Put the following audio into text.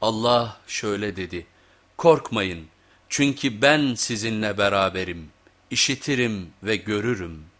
Allah şöyle dedi, korkmayın çünkü ben sizinle beraberim, işitirim ve görürüm.''